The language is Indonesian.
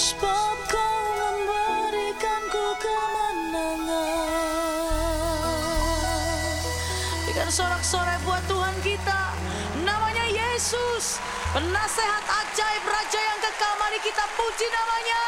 Sebab kau memberikanku kemenangan. Dengan sorak-sorai buat Tuhan kita. Namanya Yesus. Penasehat ajaib Raja yang kekal. Mari kita puji namanya.